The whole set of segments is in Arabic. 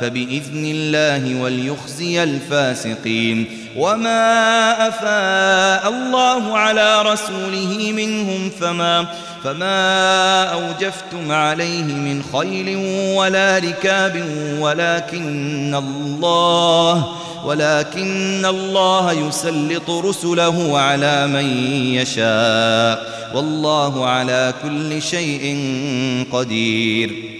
فبإذن الله وليخزي الفاسقين. وما أفاء الله على رسوله منهم فما فما أوجفتم عليه من خيل ولا ركاب ولكن الله ولكن الله يسلط رسله على من يشاء. والله على كل شيء قدير.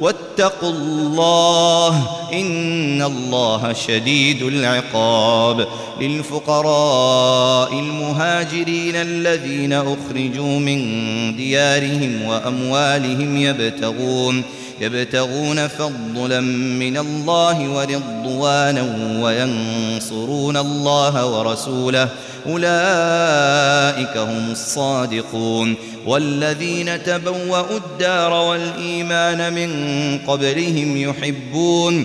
واتقوا الله إن الله شديد العقاب للفقراء المهاجرين الذين أخرجوا من ديارهم وأموالهم يبتغون يبتغون فضلا من الله ورضوانا وينصرون الله ورسوله أولئك هم الصادقون والذين تبوأوا الدار والإيمان من قبلهم يحبون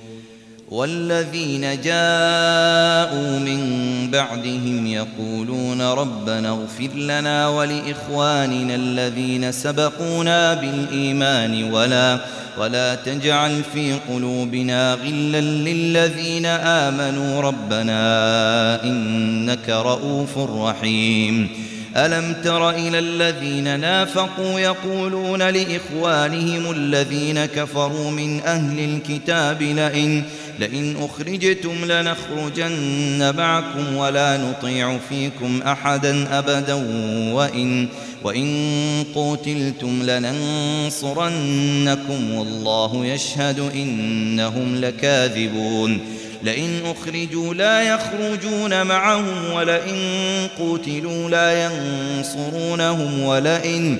والذين جاءوا من بعدهم يقولون ربنا اغفر لنا ولإخواننا الذين سبقونا بالإيمان ولا ولا تجعل في قلوبنا غلا للذين آمنوا ربنا إنك رؤوف رحيم. ألم تر إلى الذين نافقوا يقولون لإخوانهم الذين كفروا من أهل الكتاب لئن لئن أخرجتم لنخرجن معكم ولا نطيع فيكم أحدا أبدا وإن وإن قتلتم لننصرنكم والله يشهد إنهم لكاذبون لئن أخرجوا لا يخرجون معهم ولئن قتلوا لا ينصرونهم ولئن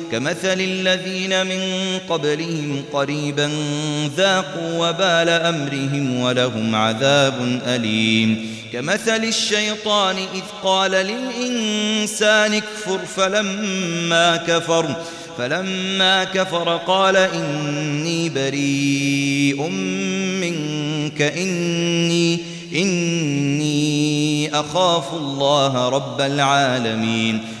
كمثل الذين من قبلهم قريبا ذاقوا وبال أمرهم ولهم عذاب أليم. كمثل الشيطان إذ قال للإنسان اكفر فلما كفر فلما كفر قال إني بريء منك إني إني أخاف الله رب العالمين.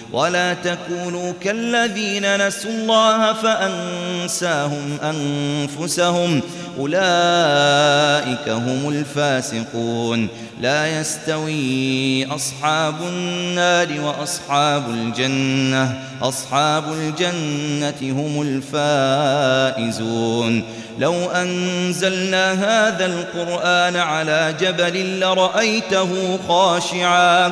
ولا تكونوا كالذين نسوا الله فأنساهم أنفسهم. أولئك هم الفاسقون. لا يستوي أصحاب النار وأصحاب الجنة. أصحاب الجنة هم الفائزون. لو أنزلنا هذا القرآن على جبل لرأيته خاشعا.